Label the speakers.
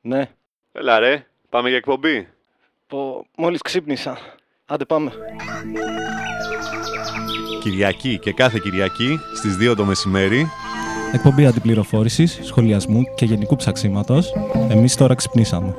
Speaker 1: Ναι.
Speaker 2: Έλα ρε, πάμε για εκπομπή.
Speaker 1: Πω, μόλις ξύπνησα. Άντε πάμε.
Speaker 2: Κυριακή και κάθε Κυριακή στις 2 το μεσημέρι.
Speaker 3: Εκπομπή αντιπληροφόρησης, σχολιασμού και γενικού ψαξίματος. Εμείς τώρα ξυπνήσαμε.